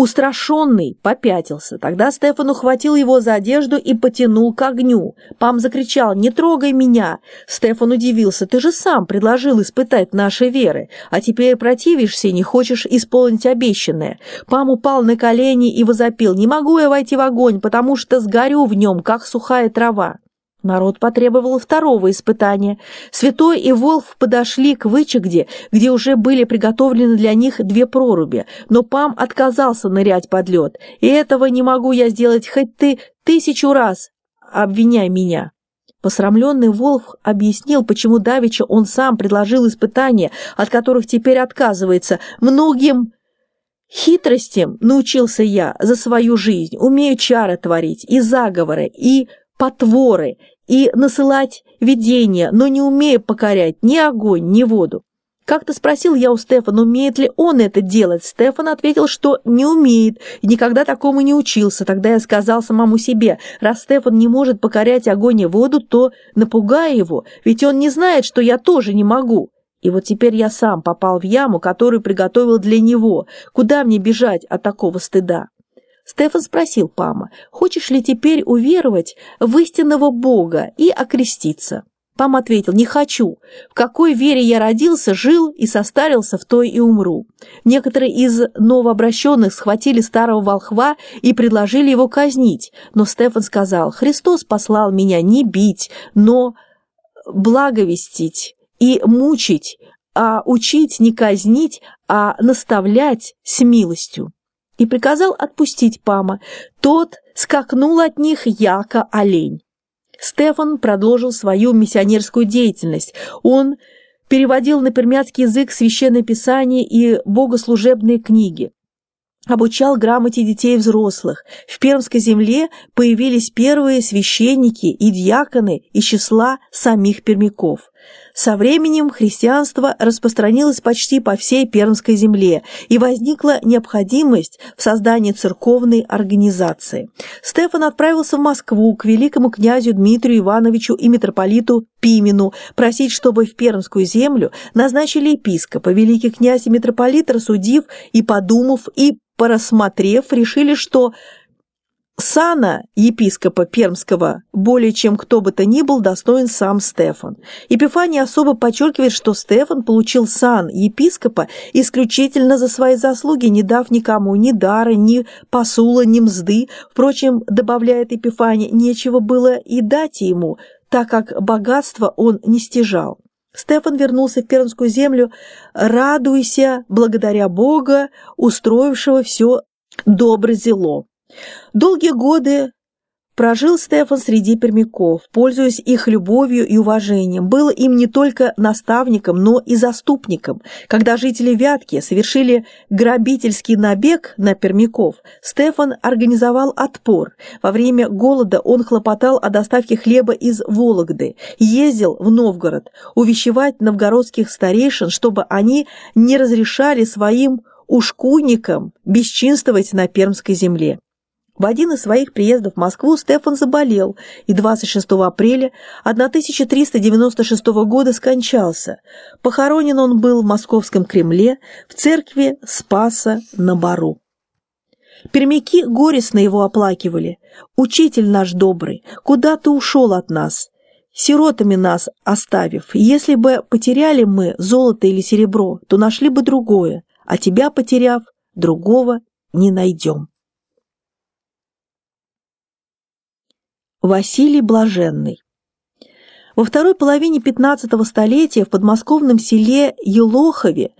Устрашенный попятился. Тогда Стефан ухватил его за одежду и потянул к огню. Пам закричал «Не трогай меня!» Стефан удивился «Ты же сам предложил испытать наши веры, а теперь противишься и не хочешь исполнить обещанное». Пам упал на колени и возопил «Не могу я войти в огонь, потому что сгорю в нем, как сухая трава». Народ потребовал второго испытания. Святой и Волф подошли к вычегде, где уже были приготовлены для них две проруби, но Пам отказался нырять под лед. «И этого не могу я сделать, хоть ты тысячу раз обвиняй меня». Посрамленный Волф объяснил, почему Давича он сам предложил испытания, от которых теперь отказывается. Многим хитростям научился я за свою жизнь, умею чары творить, и заговоры, и потворы и насылать видения, но не умея покорять ни огонь, ни воду. Как-то спросил я у Стефана, умеет ли он это делать. Стефан ответил, что не умеет и никогда такому не учился. Тогда я сказал самому себе, раз Стефан не может покорять огонь и воду, то напугай его, ведь он не знает, что я тоже не могу. И вот теперь я сам попал в яму, которую приготовил для него. Куда мне бежать от такого стыда? Стефан спросил Пама, хочешь ли теперь уверовать в истинного Бога и окреститься? Пам ответил, не хочу. В какой вере я родился, жил и состарился, в той и умру. Некоторые из новообращенных схватили старого волхва и предложили его казнить, но Стефан сказал, Христос послал меня не бить, но благовестить и мучить, а учить не казнить, а наставлять с милостью и приказал отпустить Пама. Тот скакнул от них яко олень. Стефан продолжил свою миссионерскую деятельность. Он переводил на пермяцкий язык священное писание и богослужебные книги обучал грамоте детей и взрослых. В Пермской земле появились первые священники и диаконы из числа самих пермяков. Со временем христианство распространилось почти по всей Пермской земле, и возникла необходимость в создании церковной организации. Стефан отправился в Москву к великому князю Дмитрию Ивановичу и митрополиту Пимену просить, чтобы в Пермскую землю назначили епископа. Великий князь и митрополит, рассудив и подумав, и порассмотрев, решили, что Сана епископа Пермского более чем кто бы то ни был достоин сам Стефан. Епифаний особо подчеркивает, что Стефан получил сан епископа исключительно за свои заслуги, не дав никому ни дара, ни посула, ни мзды. Впрочем, добавляет Епифаний, нечего было и дать ему, так как богатство он не стяжал. Стефан вернулся в Пермскую землю, радуйся, благодаря Бога, устроившего все добро зело. Долгие годы прожил Стефан среди пермяков, пользуясь их любовью и уважением, был им не только наставником, но и заступником. Когда жители Вятки совершили грабительский набег на пермяков, Стефан организовал отпор. Во время голода он хлопотал о доставке хлеба из Вологды, ездил в Новгород увещевать новгородских старейшин, чтобы они не разрешали своим ушкуйникам бесчинствовать на пермской земле. В один из своих приездов в Москву Стефан заболел и 26 апреля 1396 года скончался. Похоронен он был в Московском Кремле в церкви Спаса на Бару. Пермяки горестно его оплакивали. «Учитель наш добрый, куда ты ушел от нас?» сиротами нас оставив. Если бы потеряли мы золото или серебро, то нашли бы другое, а тебя потеряв, другого не найдем. Василий Блаженный. Во второй половине 15 столетия в подмосковном селе Елохове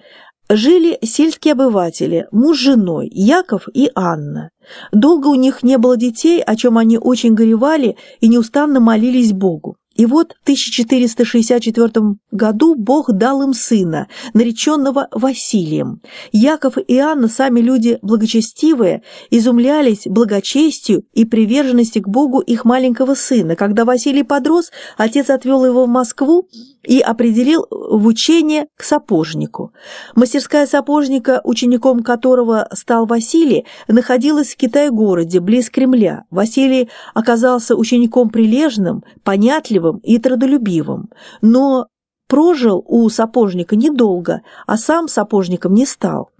жили сельские обыватели, муж с женой, Яков и Анна. Долго у них не было детей, о чем они очень горевали и неустанно молились Богу. И вот в 1464 году Бог дал им сына, нареченного Василием. Яков и Анна, сами люди благочестивые, изумлялись благочестию и приверженности к Богу их маленького сына. Когда Василий подрос, отец отвел его в Москву и определил в учение к сапожнику. Мастерская сапожника, учеником которого стал Василий, находилась в Китай-городе, близ Кремля. Василий оказался учеником прилежным, понятливым и трудолюбивым, но прожил у сапожника недолго, а сам сапожником не стал.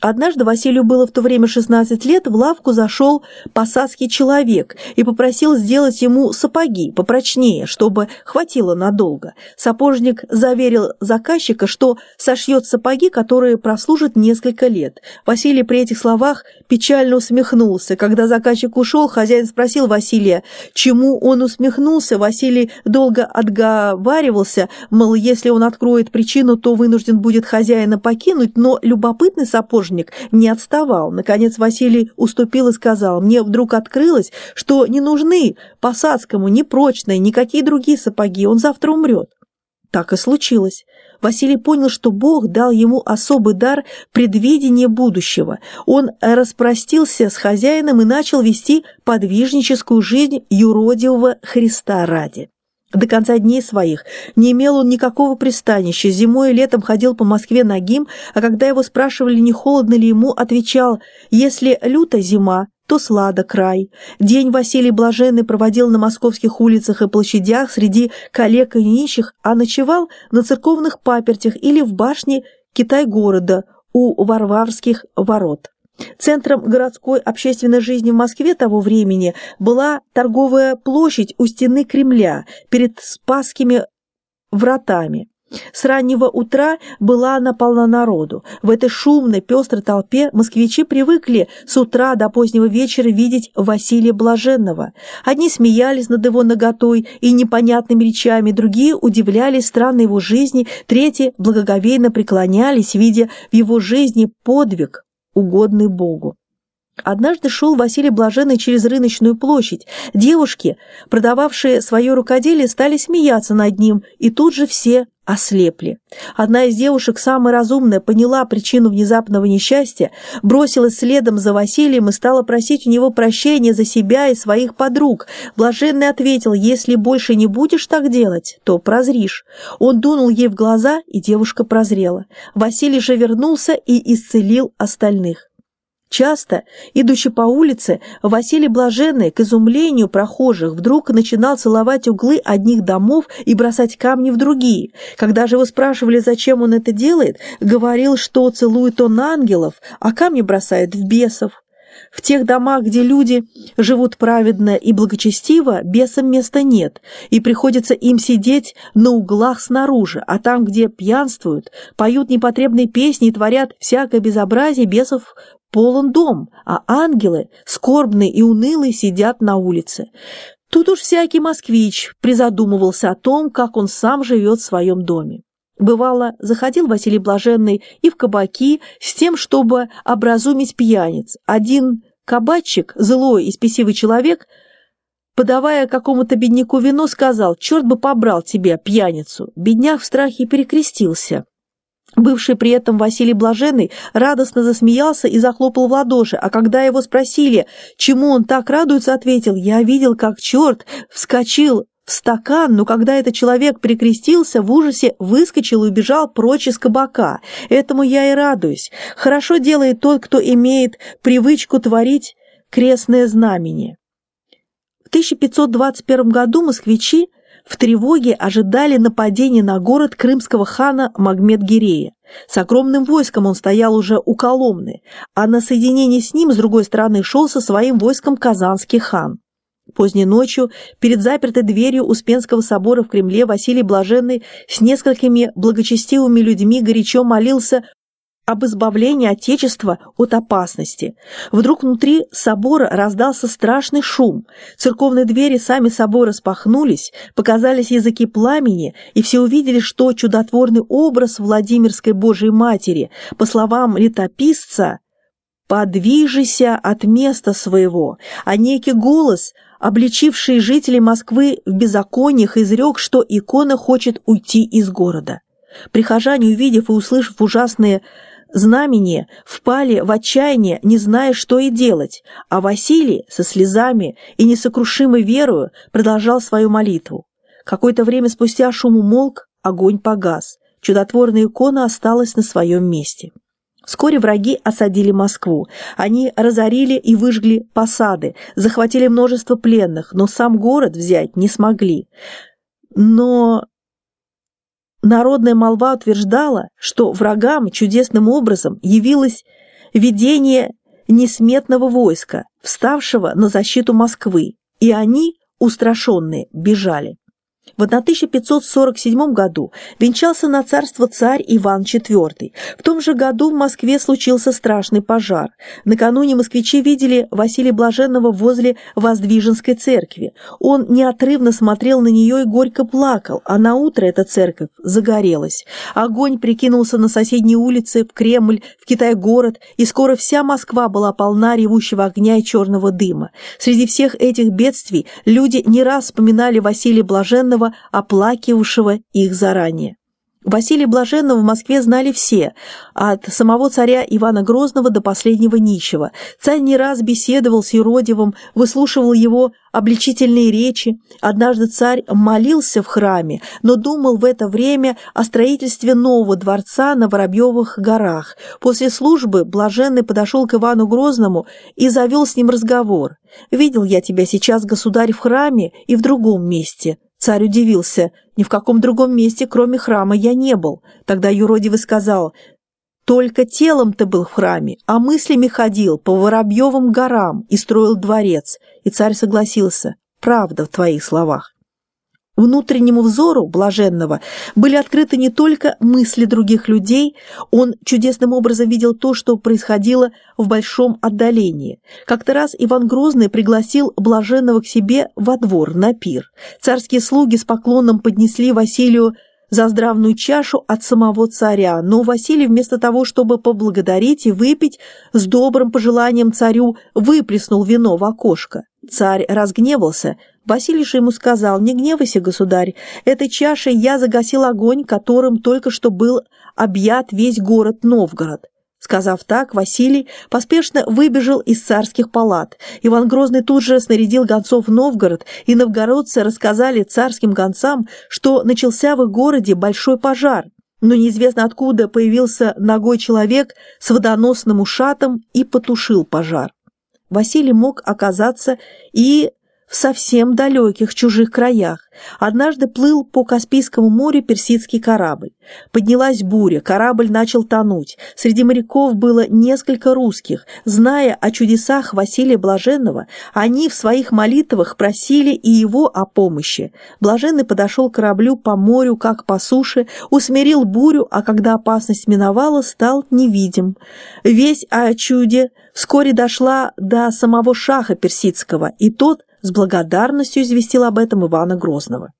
Однажды Василию было в то время 16 лет, в лавку зашел посадский человек и попросил сделать ему сапоги попрочнее, чтобы хватило надолго. Сапожник заверил заказчика, что сошьет сапоги, которые прослужат несколько лет. Василий при этих словах печально усмехнулся. Когда заказчик ушел, хозяин спросил Василия, чему он усмехнулся. Василий долго отговаривался, мол, если он откроет причину, то вынужден будет хозяина покинуть, но любопытный сапожник художник не отставал. Наконец Василий уступил и сказал, мне вдруг открылось, что не нужны Посадскому ни прочные, никакие другие сапоги, он завтра умрет. Так и случилось. Василий понял, что Бог дал ему особый дар предвидения будущего. Он распростился с хозяином и начал вести подвижническую жизнь юродивого Христа ради. До конца дней своих не имел он никакого пристанища, зимой и летом ходил по Москве нагим, а когда его спрашивали, не холодно ли ему, отвечал, если люта зима, то сладок край. День Василий Блаженный проводил на московских улицах и площадях среди коллег и нищих, а ночевал на церковных папертях или в башне Китай-города у Варварских ворот. Центром городской общественной жизни в Москве того времени была торговая площадь у стены Кремля перед Спасскими вратами. С раннего утра была она полна народу. В этой шумной, пестрой толпе москвичи привыкли с утра до позднего вечера видеть Василия Блаженного. Одни смеялись над его наготой и непонятными речами, другие удивлялись странной его жизни, третьи благоговейно преклонялись, видя в его жизни подвиг, угодный Богу. Однажды шел Василий Блаженный через рыночную площадь. Девушки, продававшие свое рукоделие, стали смеяться над ним, и тут же все ослепли. Одна из девушек, самая разумная, поняла причину внезапного несчастья, бросилась следом за Василием и стала просить у него прощения за себя и своих подруг. Блаженный ответил, если больше не будешь так делать, то прозришь. Он дунул ей в глаза, и девушка прозрела. Василий же вернулся и исцелил остальных. Часто, идучи по улице, Василий Блаженный, к изумлению прохожих, вдруг начинал целовать углы одних домов и бросать камни в другие. Когда же его спрашивали, зачем он это делает, говорил, что целует он ангелов, а камни бросает в бесов. В тех домах, где люди живут праведно и благочестиво, бесам места нет, и приходится им сидеть на углах снаружи, а там, где пьянствуют, поют непотребные песни и творят всякое безобразие, бесов полон дом, а ангелы, скорбные и унылые, сидят на улице. Тут уж всякий москвич призадумывался о том, как он сам живет в своем доме. Бывало, заходил Василий Блаженный и в кабаки с тем, чтобы образумить пьяниц. Один кабачик, злой и спесивый человек, подавая какому-то бедняку вино, сказал «Черт бы побрал тебя, пьяницу!» Бедняк в страхе перекрестился. Бывший при этом Василий Блаженный радостно засмеялся и захлопал в ладоши, а когда его спросили, чему он так радуется, ответил, «Я видел, как черт вскочил стакан, но когда этот человек прикрестился, в ужасе выскочил и убежал прочь из кабака. Этому я и радуюсь. Хорошо делает тот, кто имеет привычку творить крестное знамение». В 1521 году москвичи в тревоге ожидали нападения на город крымского хана Магмед-Гирея. С огромным войском он стоял уже у Коломны, а на соединение с ним с другой стороны шел со своим войском казанский хан. Поздней ночью, перед запертой дверью Успенского собора в Кремле, Василий Блаженный с несколькими благочестивыми людьми горячо молился об избавлении Отечества от опасности. Вдруг внутри собора раздался страшный шум. Церковные двери сами собой распахнулись, показались языки пламени, и все увидели, что чудотворный образ Владимирской Божией Матери, по словам летописца, «подвижися от места своего», а некий голос, обличивший жителей Москвы в беззакониях, изрек, что икона хочет уйти из города. Прихожане, увидев и услышав ужасные знамени впали в отчаяние, не зная, что и делать, а Василий со слезами и несокрушимой верою продолжал свою молитву. Какое-то время спустя шум умолк, огонь погас, чудотворная икона осталась на своем месте. Вскоре враги осадили Москву. Они разорили и выжгли посады, захватили множество пленных, но сам город взять не смогли. Но Народная молва утверждала, что врагам чудесным образом явилась видение несметного войска, вставшего на защиту Москвы, и они, устрашенные, бежали. В 1547 году венчался на царство царь Иван IV. В том же году в Москве случился страшный пожар. Накануне москвичи видели Василия Блаженного возле Воздвиженской церкви. Он неотрывно смотрел на нее и горько плакал, а на утро эта церковь загорелась. Огонь прикинулся на соседней улице, в Кремль, в Китай-город, и скоро вся Москва была полна ревущего огня и черного дыма. Среди всех этих бедствий люди не раз вспоминали Василия Блаженного оплакивавшего их заранее. Василия Блаженного в Москве знали все, от самого царя Ивана Грозного до последнего нищего. Царь не раз беседовал с Юродивым, выслушивал его обличительные речи. Однажды царь молился в храме, но думал в это время о строительстве нового дворца на Воробьевых горах. После службы Блаженный подошел к Ивану Грозному и завел с ним разговор. «Видел я тебя сейчас, государь, в храме и в другом месте. Царь удивился. Ни в каком другом месте, кроме храма, я не был. Тогда юродивый сказал, «Только телом ты был в храме, а мыслями ходил по Воробьевым горам и строил дворец». И царь согласился, «Правда в твоих словах». Внутреннему взору блаженного были открыты не только мысли других людей, он чудесным образом видел то, что происходило в большом отдалении. Как-то раз Иван Грозный пригласил блаженного к себе во двор на пир. Царские слуги с поклоном поднесли Василию за здравную чашу от самого царя, но Василий вместо того, чтобы поблагодарить и выпить, с добрым пожеланием царю выплеснул вино в окошко. Царь разгневался, Василий же ему сказал, «Не гневайся, государь, этой чашей я загасил огонь, которым только что был объят весь город Новгород». Сказав так, Василий поспешно выбежал из царских палат. Иван Грозный тут же снарядил гонцов в Новгород, и новгородцы рассказали царским гонцам, что начался в их городе большой пожар. Но неизвестно откуда появился ногой человек с водоносным ушатом и потушил пожар. Василий мог оказаться и в совсем далеких чужих краях. Однажды плыл по Каспийскому морю персидский корабль. Поднялась буря, корабль начал тонуть. Среди моряков было несколько русских. Зная о чудесах Василия Блаженного, они в своих молитвах просили и его о помощи. Блаженный подошел к кораблю по морю, как по суше, усмирил бурю, а когда опасность миновала, стал невидим. Весь о чуде вскоре дошла до самого шаха персидского, и тот с благодарностью известил об этом Ивана Грозного.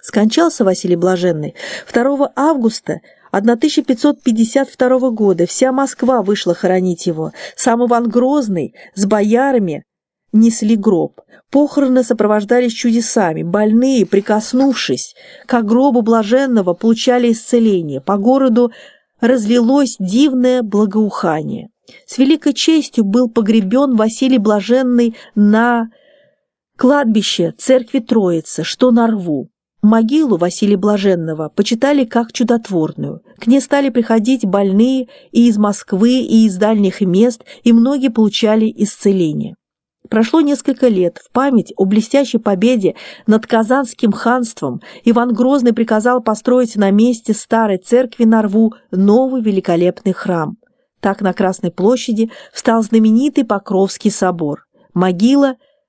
Скончался Василий Блаженный 2 августа 1552 года. Вся Москва вышла хоронить его. Сам Иван Грозный с боярами несли гроб. Похороны сопровождались чудесами. Больные, прикоснувшись к гробу блаженного, получали исцеление. По городу разлилось дивное благоухание. С великой честью был погребен Василий Блаженный на Кладбище церкви Троицы, что на рву. Могилу Василия Блаженного почитали как чудотворную. К ней стали приходить больные и из Москвы, и из дальних мест, и многие получали исцеление. Прошло несколько лет. В память о блестящей победе над Казанским ханством Иван Грозный приказал построить на месте старой церкви на рву новый великолепный храм. Так на Красной площади встал знаменитый Покровский собор. Могила –